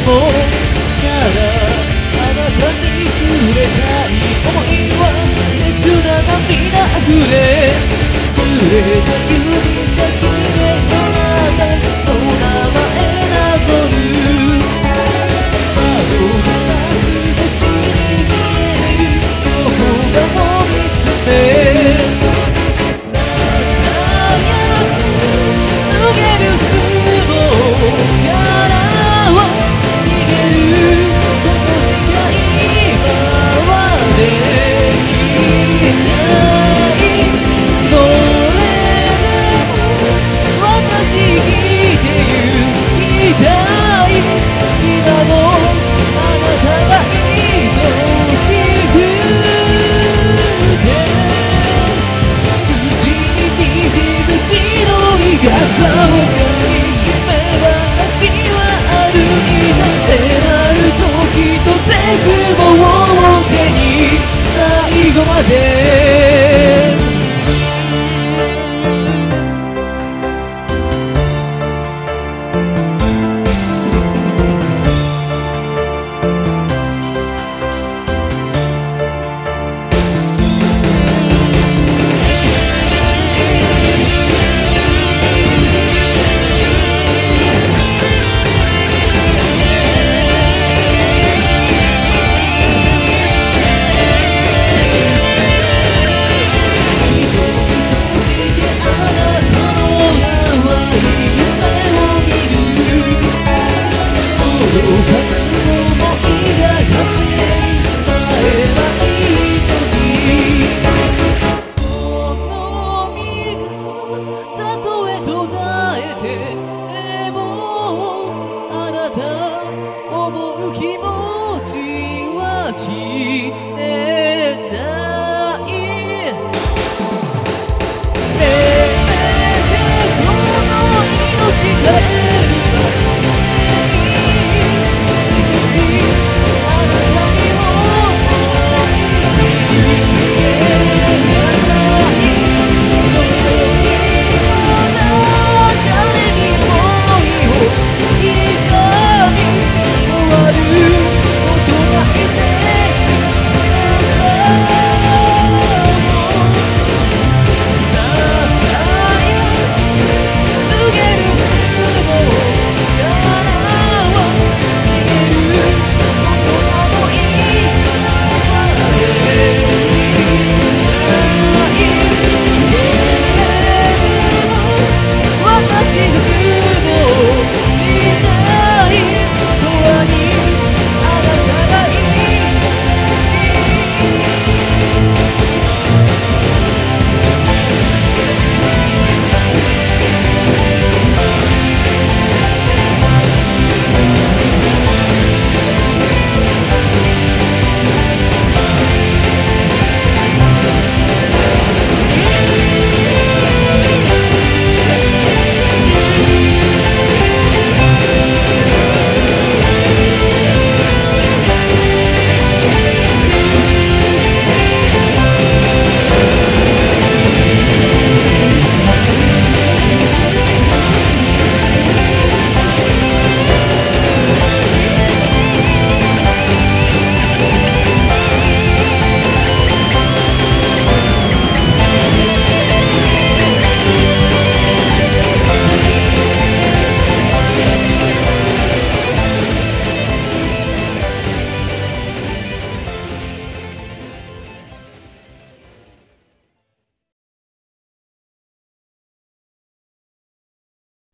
もただあなたに触れたい想いは熱な涙溢れ触れた夢せめてこの命で